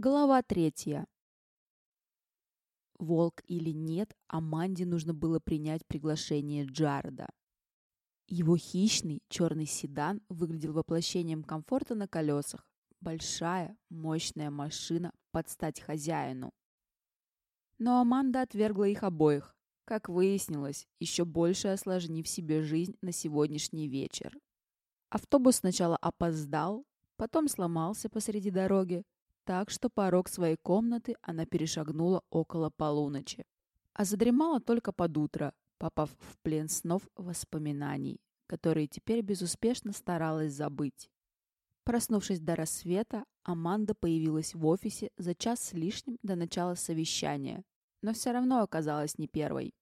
Глава третья. Волк или нет, Аманде нужно было принять приглашение Джареда. Его хищный черный седан выглядел воплощением комфорта на колесах. Большая, мощная машина под стать хозяину. Но Аманда отвергла их обоих, как выяснилось, еще больше осложнив себе жизнь на сегодняшний вечер. Автобус сначала опоздал, потом сломался посреди дороги, так что порог своей комнаты она перешагнула около полуночи. А задремала только под утро, попав в плен снов воспоминаний, которые теперь безуспешно старалась забыть. Проснувшись до рассвета, Аманда появилась в офисе за час с лишним до начала совещания, но все равно оказалась не первой.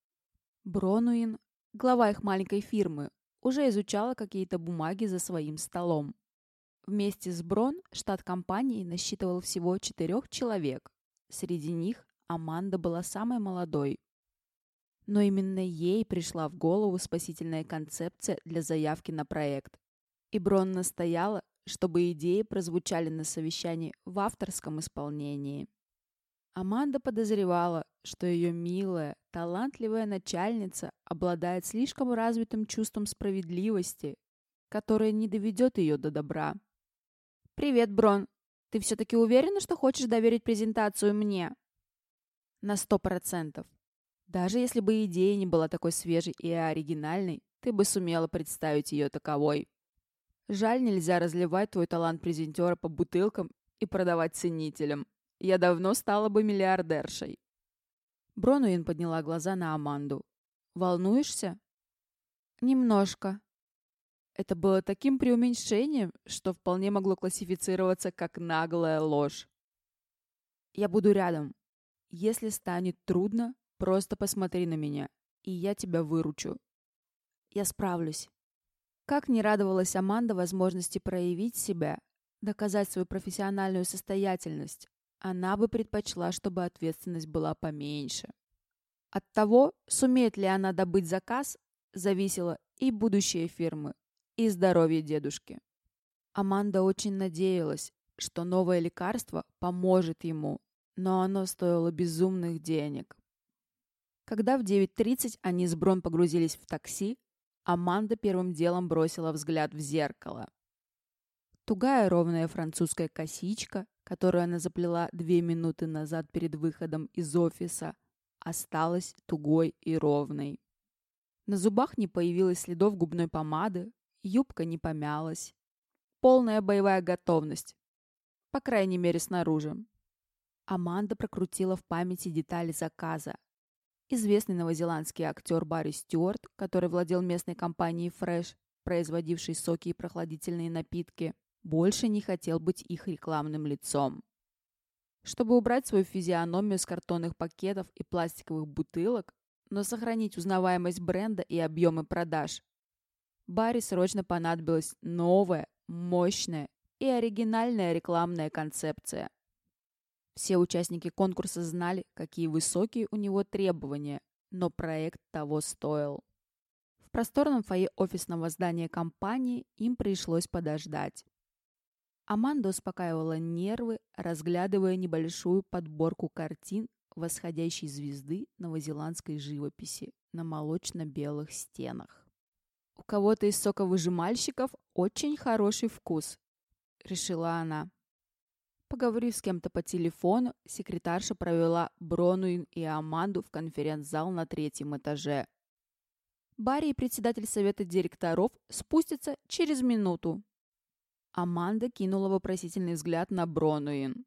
Бронуин, глава их маленькой фирмы, уже изучала какие-то бумаги за своим столом. Вместе с Брон штат компании насчитывал всего четырех человек. Среди них Аманда была самой молодой. Но именно ей пришла в голову спасительная концепция для заявки на проект. И Брон настояла, чтобы идеи прозвучали на совещании в авторском исполнении. Аманда подозревала, что ее милая, талантливая начальница обладает слишком развитым чувством справедливости, которое не доведет ее до добра. «Привет, Брон. Ты все-таки уверена, что хочешь доверить презентацию мне?» «На сто процентов. Даже если бы идея не была такой свежей и оригинальной, ты бы сумела представить ее таковой. Жаль, нельзя разливать твой талант презентера по бутылкам и продавать ценителям. Я давно стала бы миллиардершей». Бронуин подняла глаза на Аманду. «Волнуешься?» «Немножко», это было таким преуменьшением, что вполне могло классифицироваться как наглая ложь. «Я буду рядом. Если станет трудно, просто посмотри на меня, и я тебя выручу. Я справлюсь». Как не радовалась Аманда возможности проявить себя, доказать свою профессиональную состоятельность, она бы предпочла, чтобы ответственность была поменьше. От того, сумеет ли она добыть заказ, зависело и будущее фирмы, и здоровье дедушки. Аманда очень надеялась, что новое лекарство поможет ему, но оно стоило безумных денег. Когда в 9.30 они с Брон погрузились в такси, Аманда первым делом бросила взгляд в зеркало. Тугая ровная французская косичка, которую она заплела две минуты назад перед выходом из офиса, осталась тугой и ровной. На зубах не появилось следов губной помады, Юбка не помялась. Полная боевая готовность. По крайней мере, снаружи. Аманда прокрутила в памяти детали заказа. Известный новозеландский актер Барри Стюарт, который владел местной компанией Fresh, производившей соки и прохладительные напитки, больше не хотел быть их рекламным лицом. Чтобы убрать свою физиономию с картонных пакетов и пластиковых бутылок, но сохранить узнаваемость бренда и объемы продаж, Барри срочно понадобилась новая, мощная и оригинальная рекламная концепция. Все участники конкурса знали, какие высокие у него требования, но проект того стоил. В просторном фойе офисного здания компании им пришлось подождать. Аманда успокаивала нервы, разглядывая небольшую подборку картин восходящей звезды новозеландской живописи на молочно-белых стенах. «У кого-то из соковыжимальщиков очень хороший вкус», — решила она. Поговорив с кем-то по телефону, секретарша провела Бронуин и Аманду в конференц-зал на третьем этаже. Барри и председатель совета директоров спустятся через минуту. Аманда кинула вопросительный взгляд на Бронуин.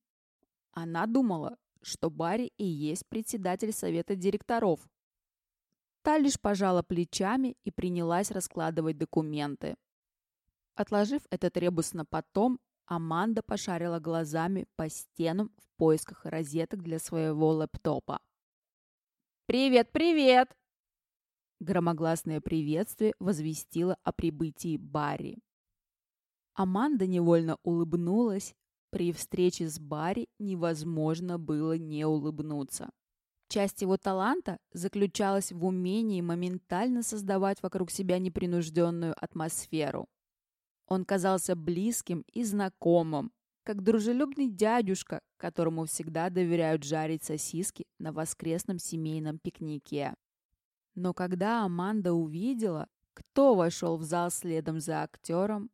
Она думала, что Барри и есть председатель совета директоров, Та лишь пожала плечами и принялась раскладывать документы. Отложив этот ребус на потом, Аманда пошарила глазами по стенам в поисках розеток для своего лэптопа. «Привет, привет!» Громогласное приветствие возвестило о прибытии Барри. Аманда невольно улыбнулась. При встрече с Барри невозможно было не улыбнуться. Часть его таланта заключалась в умении моментально создавать вокруг себя непринужденную атмосферу. Он казался близким и знакомым, как дружелюбный дядюшка, которому всегда доверяют жарить сосиски на воскресном семейном пикнике. Но когда Аманда увидела, кто вошел в зал следом за актером,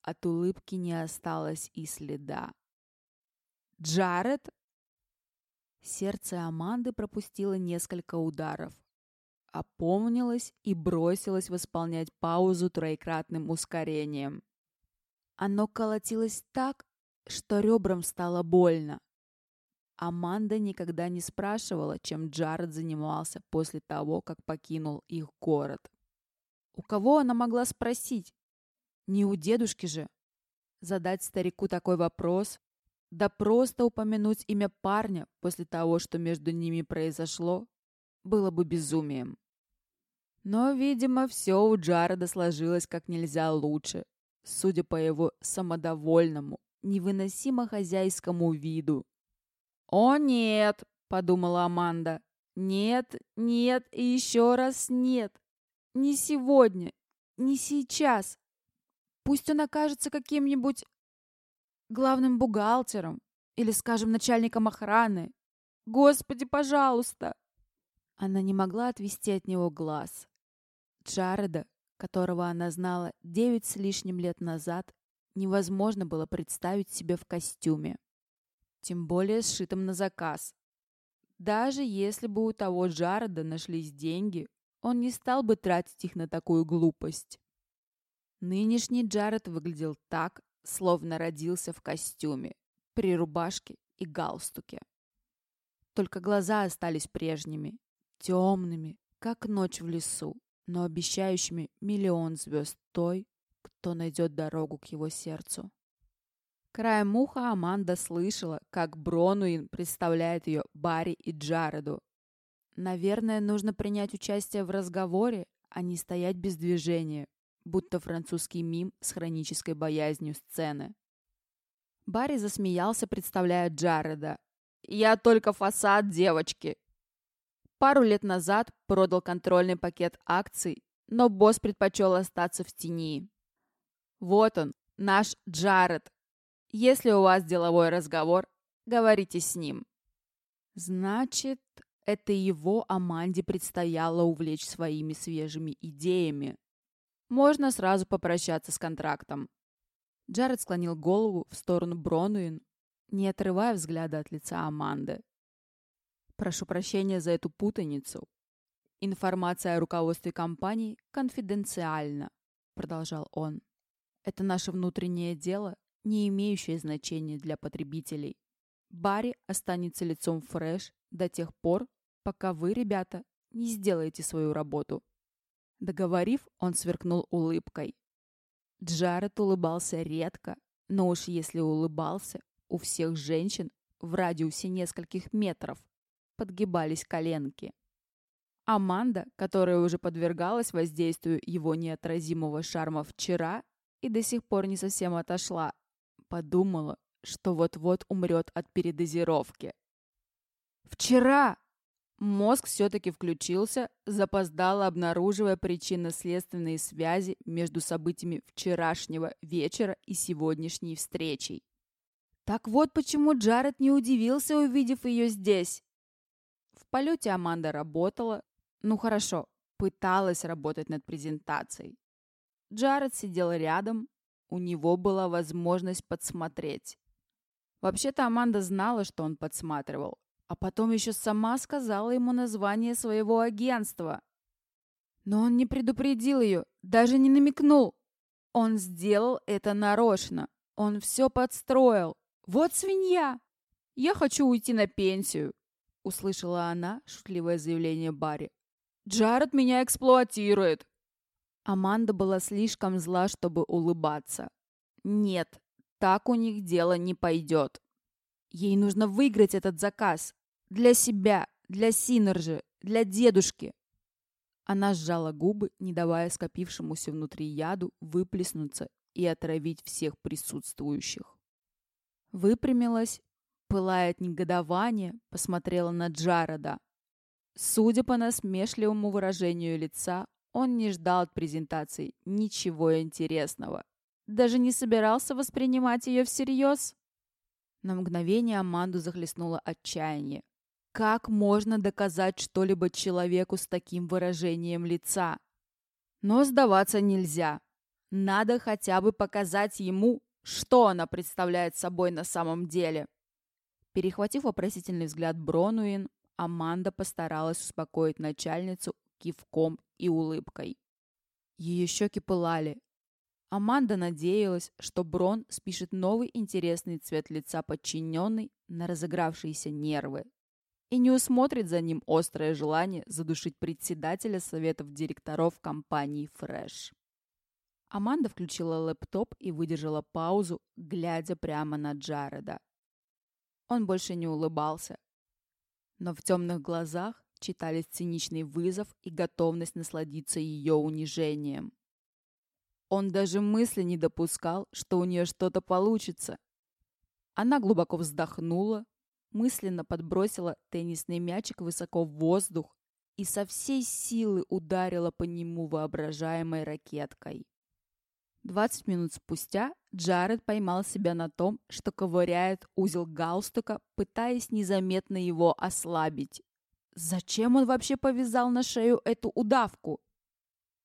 от улыбки не осталось и следа. «Джаред?» Сердце Аманды пропустило несколько ударов. Опомнилось и бросилось восполнять паузу троекратным ускорением. Оно колотилось так, что ребрам стало больно. Аманда никогда не спрашивала, чем Джаред занимался после того, как покинул их город. У кого она могла спросить? Не у дедушки же. Задать старику такой вопрос, да просто упомянуть имя парня после того, что между ними произошло, было бы безумием. Но, видимо, все у Джареда сложилось как нельзя лучше, судя по его самодовольному, невыносимо хозяйскому виду. «О, нет!» — подумала Аманда. «Нет, нет и еще раз нет. Не сегодня, не сейчас. Пусть он окажется каким-нибудь главным бухгалтером или, скажем, начальником охраны. Господи, пожалуйста!» Она не могла отвести от него глаз. Джареда, которого она знала девять с лишним лет назад, невозможно было представить себе в костюме. Тем более сшитым на заказ. Даже если бы у того Джареда нашлись деньги, он не стал бы тратить их на такую глупость. Нынешний Джаред выглядел так, словно родился в костюме, при рубашке и галстуке. Только глаза остались прежними, темными, как ночь в лесу, но обещающими миллион звезд той, кто найдет дорогу к его сердцу. Краем уха Аманда слышала, как Бронуин представляет ее Барри и Джареду. Наверное, нужно принять участие в разговоре, а не стоять без движения, будто французский мим с хронической боязнью сцены. Барри засмеялся, представляя Джареда. «Я только фасад, девочки!» Пару лет назад продал контрольный пакет акций, но босс предпочел остаться в тени. Вот он, наш Джаред. Если у вас деловой разговор, говорите с ним. Значит, это его Аманде предстояло увлечь своими свежими идеями. Можно сразу попрощаться с контрактом. Джаред склонил голову в сторону Бронуин, не отрывая взгляда от лица Аманды. Прошу прощения за эту путаницу. Информация о руководстве компании конфиденциальна, продолжал он. Это наше внутреннее дело, не имеющее значения для потребителей. Барри останется лицом Фрэш до тех пор, пока вы, ребята, не сделаете свою работу. Договорив, он сверкнул улыбкой. Джаред улыбался редко, но уж если улыбался, у всех женщин в радиусе нескольких метров подгибались коленки. Аманда, которая уже подвергалась воздействию его неотразимого шарма вчера и до сих пор не совсем отошла, подумала, что вот-вот умрет от передозировки. «Вчера!» Мозг все-таки включился, запоздало обнаруживая причинно-следственные связи между событиями вчерашнего вечера и сегодняшней встречей. Так вот почему Джаред не удивился, увидев ее здесь. В полете Аманда работала, ну хорошо, пыталась работать над презентацией. Джаред сидел рядом, у него была возможность подсмотреть. Вообще-то Аманда знала, что он подсматривал, а потом еще сама сказала ему название своего агентства. Но он не предупредил ее, даже не намекнул. Он сделал это нарочно. Он все подстроил. Вот свинья! Я хочу уйти на пенсию. Услышала она шутливое заявление Барри. «Джаред меня эксплуатирует!» Аманда была слишком зла, чтобы улыбаться. «Нет, так у них дело не пойдет. Ей нужно выиграть этот заказ. Для себя, для Синержи, для дедушки». Она сжала губы, не давая скопившемуся внутри яду выплеснуться и отравить всех присутствующих. Выпрямилась, пылая от негодования, посмотрела на Джареда. Судя по насмешливому выражению лица, он не ждал от презентации ничего интересного. Даже не собирался воспринимать ее всерьез. На мгновение Аманду захлестнуло отчаяние. Как можно доказать что-либо человеку с таким выражением лица? Но сдаваться нельзя. Надо хотя бы показать ему, что она представляет собой на самом деле. Перехватив вопросительный взгляд Бронуин, Аманда постаралась успокоить начальницу кивком и улыбкой. Ее щеки пылали. Аманда надеялась, что Брон спишет новый интересный цвет лица подчиненной на разыгравшиеся нервы и не усмотрит за ним острое желание задушить председателя советов директоров компании «Фрэш». Аманда включила лэптоп и выдержала паузу, глядя прямо на Джареда. Он больше не улыбался. Но в темных глазах читались циничный вызов и готовность насладиться ее унижением. Он даже мысли не допускал, что у нее что-то получится. Она глубоко вздохнула, мысленно подбросила теннисный мячик высоко в воздух и со всей силы ударила по нему воображаемой ракеткой. Двадцать минут спустя Джаред поймал себя на том, что ковыряет узел галстука, пытаясь незаметно его ослабить. Зачем он вообще повязал на шею эту удавку?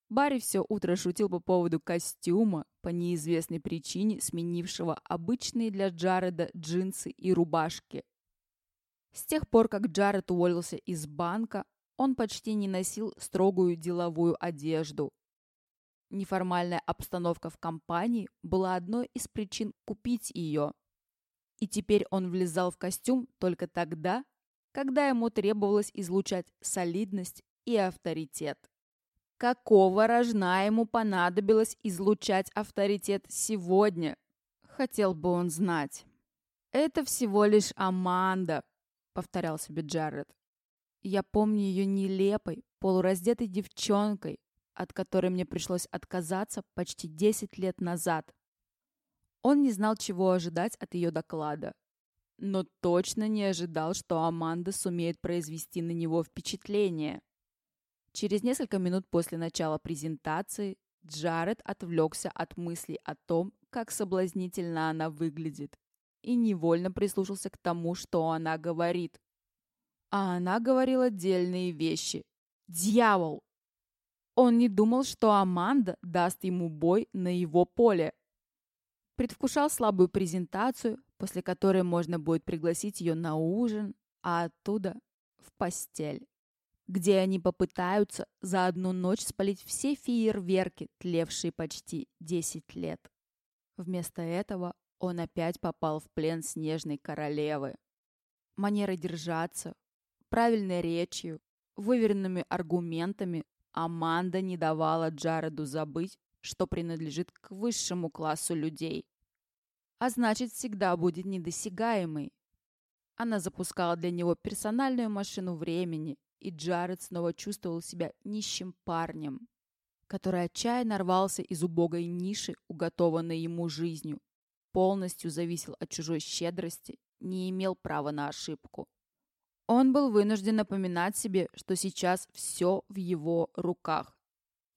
Барри все утро шутил по поводу костюма, по неизвестной причине сменившего обычные для Джареда джинсы и рубашки. С тех пор, как Джаред уволился из банка, он почти не носил строгую деловую одежду. Неформальная обстановка в компании была одной из причин купить ее. И теперь он влезал в костюм только тогда, когда ему требовалось излучать солидность и авторитет. Какого рожна ему понадобилось излучать авторитет сегодня? Хотел бы он знать. Это всего лишь Аманда, повторял себе Джаред. Я помню ее нелепой, полураздетой девчонкой, от которой мне пришлось отказаться почти 10 лет назад. Он не знал, чего ожидать от ее доклада, но точно не ожидал, что Аманда сумеет произвести на него впечатление. Через несколько минут после начала презентации Джаред отвлекся от мыслей о том, как соблазнительно она выглядит, и невольно прислушался к тому, что она говорит. А она говорила дельные вещи. Дьявол! Он не думал, что Аманда даст ему бой на его поле. Предвкушал слабую презентацию, после которой можно будет пригласить ее на ужин, а оттуда в постель где они попытаются за одну ночь спалить все фейерверки, тлевшие почти 10 лет. Вместо этого он опять попал в плен снежной королевы. Манерой держаться, правильной речью, выверенными аргументами Аманда не давала Джареду забыть, что принадлежит к высшему классу людей. А значит, всегда будет недосягаемой. Она запускала для него персональную машину времени, и Джаред снова чувствовал себя нищим парнем, который отчаянно рвался из убогой ниши, уготованной ему жизнью, полностью зависел от чужой щедрости, не имел права на ошибку. Он был вынужден напоминать себе, что сейчас все в его руках.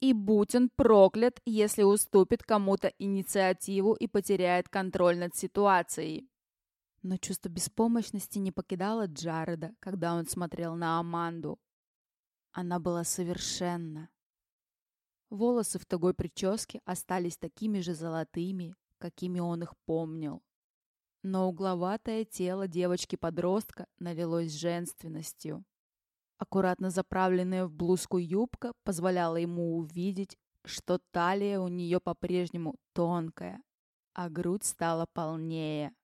И будь он проклят, если уступит кому-то инициативу и потеряет контроль над ситуацией. Но чувство беспомощности не покидало Джареда, когда он смотрел на Аманду. Она была совершенна. Волосы в тугой прическе остались такими же золотыми, какими он их помнил. Но угловатое тело девочки-подростка налилось женственностью. Аккуратно заправленная в блузку юбка позволяла ему увидеть, что талия у нее по-прежнему тонкая, а грудь стала полнее.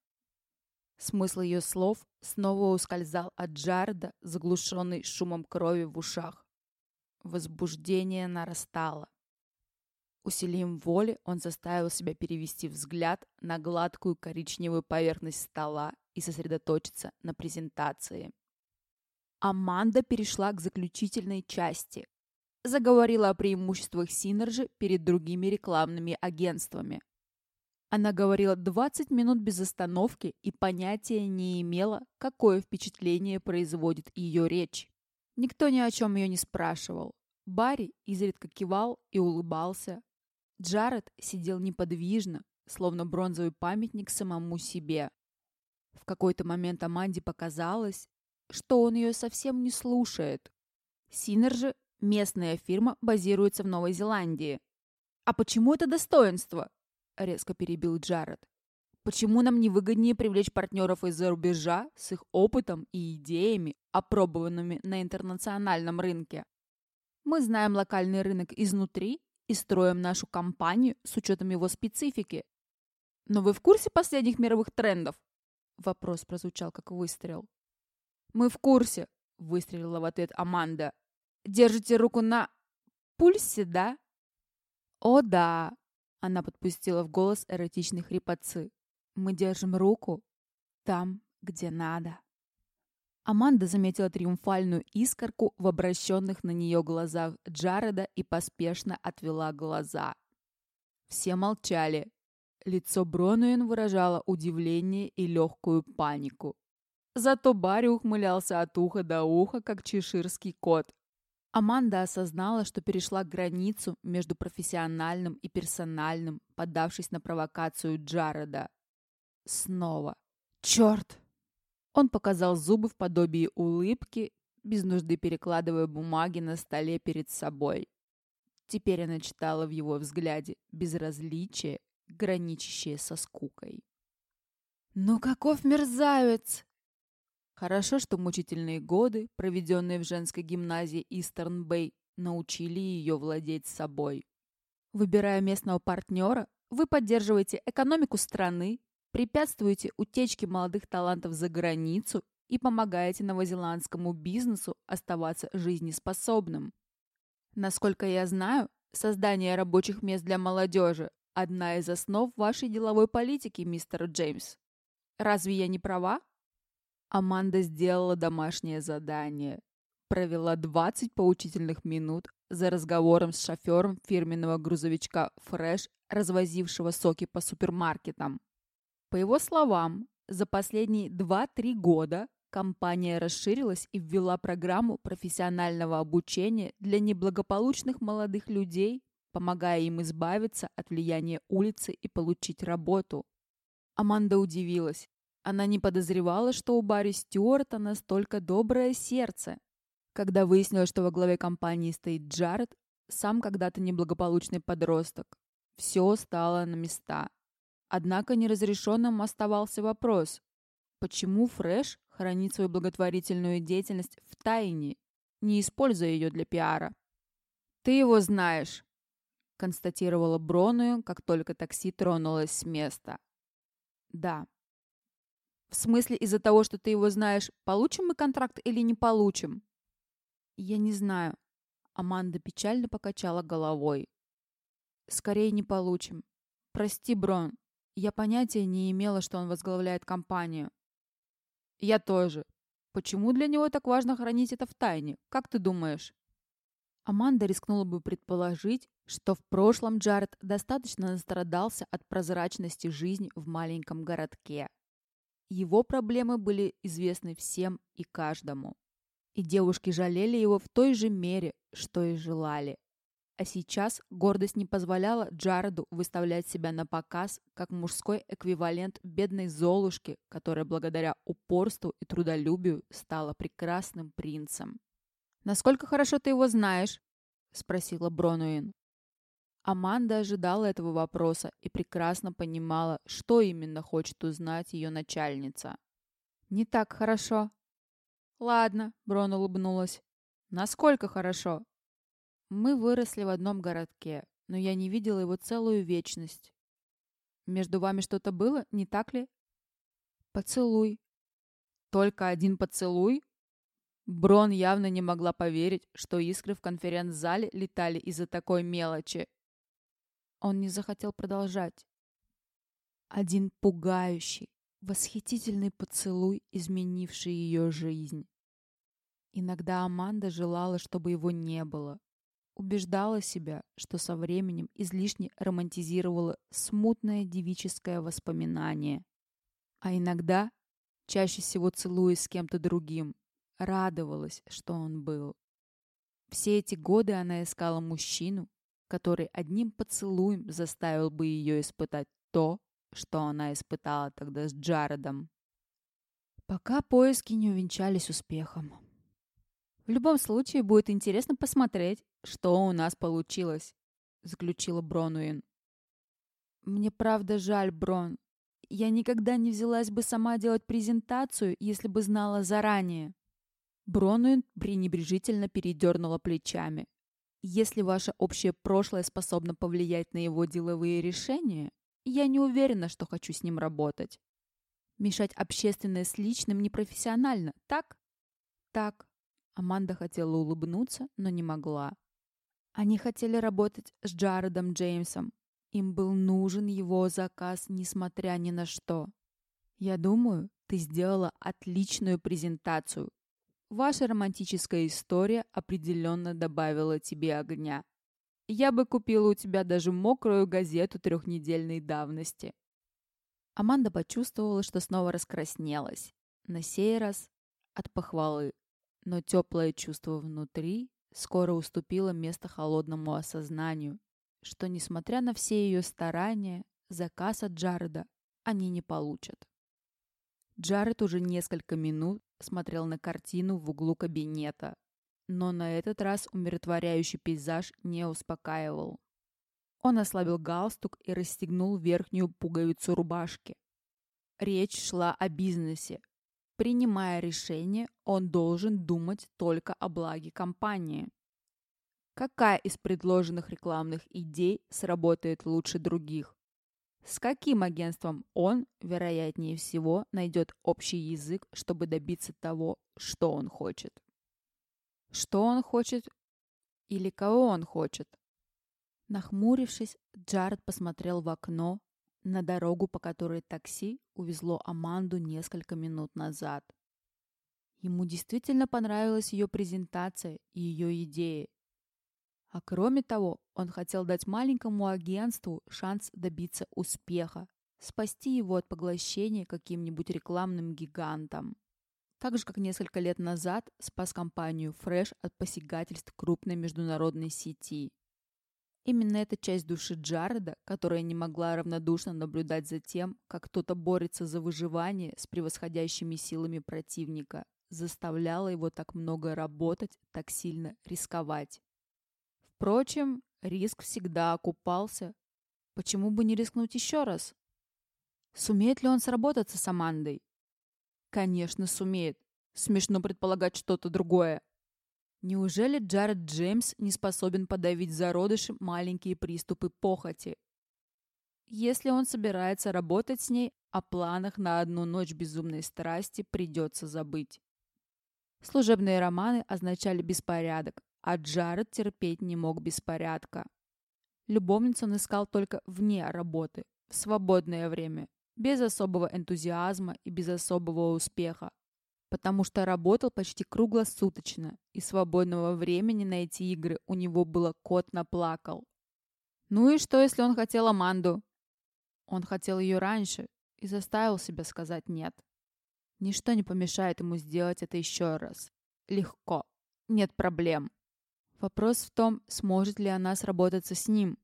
Смысл ее слов снова ускользал от Джарда, заглушенный шумом крови в ушах. Возбуждение нарастало. Усилием воли он заставил себя перевести взгляд на гладкую коричневую поверхность стола и сосредоточиться на презентации. Аманда перешла к заключительной части. Заговорила о преимуществах Synergy перед другими рекламными агентствами. Она говорила 20 минут без остановки и понятия не имела, какое впечатление производит ее речь. Никто ни о чем ее не спрашивал. Барри изредка кивал и улыбался. Джаред сидел неподвижно, словно бронзовый памятник самому себе. В какой-то момент Аманде показалось, что он ее совсем не слушает. Synergy – местная фирма, базируется в Новой Зеландии. «А почему это достоинство?» – резко перебил Джаред. «Почему нам не выгоднее привлечь партнеров из-за рубежа с их опытом и идеями, опробованными на интернациональном рынке? Мы знаем локальный рынок изнутри и строим нашу компанию с учетом его специфики. Но вы в курсе последних мировых трендов? Вопрос прозвучал как выстрел. «Мы в курсе», — выстрелила в ответ Аманда. «Держите руку на пульсе, да?» «О, да!» — она подпустила в голос эротичной хрипотцы. «Мы держим руку там, где надо». Аманда заметила триумфальную искорку в обращенных на нее глазах Джареда и поспешно отвела глаза. Все молчали. Лицо Бронуин выражало удивление и легкую панику. Зато Барри ухмылялся от уха до уха, как чеширский кот. Аманда осознала, что перешла границу между профессиональным и персональным, поддавшись на провокацию Джареда. Снова. Черт! Он показал зубы в подобии улыбки, без нужды перекладывая бумаги на столе перед собой. Теперь она читала в его взгляде безразличие, граничащее со скукой. «Ну каков мерзавец!» Хорошо, что мучительные годы, проведенные в женской гимназии Истерн-Бэй, научили ее владеть собой. Выбирая местного партнера, вы поддерживаете экономику страны, препятствуете утечке молодых талантов за границу и помогаете новозеландскому бизнесу оставаться жизнеспособным. Насколько я знаю, создание рабочих мест для молодежи – одна из основ вашей деловой политики, мистер Джеймс. Разве я не права? Аманда сделала домашнее задание. Провела 20 поучительных минут за разговором с шофером фирменного грузовичка «Фрэш», развозившего соки по супермаркетам. По его словам, за последние 2-3 года компания расширилась и ввела программу профессионального обучения для неблагополучных молодых людей, помогая им избавиться от влияния улицы и получить работу. Аманда удивилась. Она не подозревала, что у Барри Стюарта настолько доброе сердце. Когда выяснилось, что во главе компании стоит Джаред, сам когда-то неблагополучный подросток, все стало на места. Однако неразрешенным оставался вопрос, почему Фрэш хранит свою благотворительную деятельность в тайне, не используя ее для пиара. «Ты его знаешь», — констатировала Броную, как только такси тронулось с места. «Да». «В смысле из-за того, что ты его знаешь, получим мы контракт или не получим?» «Я не знаю». Аманда печально покачала головой. «Скорее не получим. Прости, Брон, я понятия не имела, что он возглавляет компанию. Я тоже. Почему для него так важно хранить это в тайне? Как ты думаешь? Аманда рискнула бы предположить, что в прошлом Джаред достаточно настрадался от прозрачности жизни в маленьком городке. Его проблемы были известны всем и каждому. И девушки жалели его в той же мере, что и желали. А сейчас гордость не позволяла Джареду выставлять себя на показ как мужской эквивалент бедной Золушки, которая благодаря упорству и трудолюбию стала прекрасным принцем. «Насколько хорошо ты его знаешь?» — спросила Бронуин. Аманда ожидала этого вопроса и прекрасно понимала, что именно хочет узнать ее начальница. «Не так хорошо». «Ладно», — Брон улыбнулась. «Насколько хорошо?» Мы выросли в одном городке, но я не видела его целую вечность. Между вами что-то было, не так ли? Поцелуй. Только один поцелуй? Брон явно не могла поверить, что искры в конференц-зале летали из-за такой мелочи. Он не захотел продолжать. Один пугающий, восхитительный поцелуй, изменивший ее жизнь. Иногда Аманда желала, чтобы его не было убеждала себя, что со временем излишне романтизировала смутное девическое воспоминание. А иногда, чаще всего целуясь с кем-то другим, радовалась, что он был. Все эти годы она искала мужчину, который одним поцелуем заставил бы ее испытать то, что она испытала тогда с Джаредом. Пока поиски не увенчались успехом. В любом случае, будет интересно посмотреть, что у нас получилось, заключила Бронуин. Мне правда жаль, Брон. Я никогда не взялась бы сама делать презентацию, если бы знала заранее. Бронуин пренебрежительно передернула плечами. Если ваше общее прошлое способно повлиять на его деловые решения, я не уверена, что хочу с ним работать. Мешать общественное с личным непрофессионально, так? Так. Аманда хотела улыбнуться, но не могла. Они хотели работать с Джаредом Джеймсом. Им был нужен его заказ, несмотря ни на что. Я думаю, ты сделала отличную презентацию, Ваша романтическая история определенно добавила тебе огня. Я бы купила у тебя даже мокрую газету трехнедельной давности. Аманда почувствовала, что снова раскраснелась. На сей раз от похвалы. Но теплое чувство внутри скоро уступило место холодному осознанию, что, несмотря на все ее старания, заказ от Джареда они не получат. Джаред уже несколько минут смотрел на картину в углу кабинета, но на этот раз умиротворяющий пейзаж не успокаивал. Он ослабил галстук и расстегнул верхнюю пуговицу рубашки. Речь шла о бизнесе. Принимая решение, он должен думать только о благе компании. Какая из предложенных рекламных идей сработает лучше других? С каким агентством он, вероятнее всего, найдет общий язык, чтобы добиться того, что он хочет? Что он хочет или кого он хочет? Нахмурившись, Джаред посмотрел в окно на дорогу, по которой такси увезло Аманду несколько минут назад. Ему действительно понравилась ее презентация и ее идеи, а кроме того, он хотел дать маленькому агентству шанс добиться успеха, спасти его от поглощения каким-нибудь рекламным гигантом. Так же, как несколько лет назад спас компанию Fresh от посягательств крупной международной сети. Именно эта часть души Джареда, которая не могла равнодушно наблюдать за тем, как кто-то борется за выживание с превосходящими силами противника, заставляла его так много работать, так сильно рисковать. Впрочем, риск всегда окупался. Почему бы не рискнуть еще раз? Сумеет ли он сработаться с Амандой? Конечно, сумеет. Смешно предполагать что-то другое. Неужели Джаред Джеймс не способен подавить зародыши маленькие приступы похоти? Если он собирается работать с ней, о планах на одну ночь безумной страсти придется забыть. Служебные романы означали беспорядок, а Джаред терпеть не мог беспорядка. Любовницу он искал только вне работы, в свободное время, без особого энтузиазма и без особого успеха, потому что работал почти круглосуточно, и свободного времени на эти игры у него было кот наплакал. Ну и что, если он хотел Аманду? Он хотел ее раньше и заставил себя сказать «нет». Ничто не помешает ему сделать это еще раз. Легко. Нет проблем. Вопрос в том, сможет ли она сработаться с ним.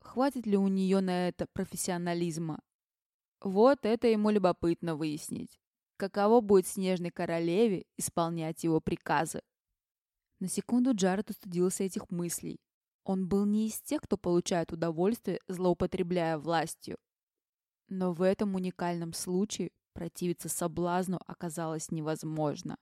Хватит ли у нее на это профессионализма? Вот это ему любопытно выяснить. Каково будет снежной королеве исполнять его приказы? На секунду Джаред устыдился этих мыслей. Он был не из тех, кто получает удовольствие, злоупотребляя властью. Но в этом уникальном случае противиться соблазну оказалось невозможно.